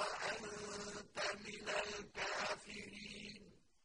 what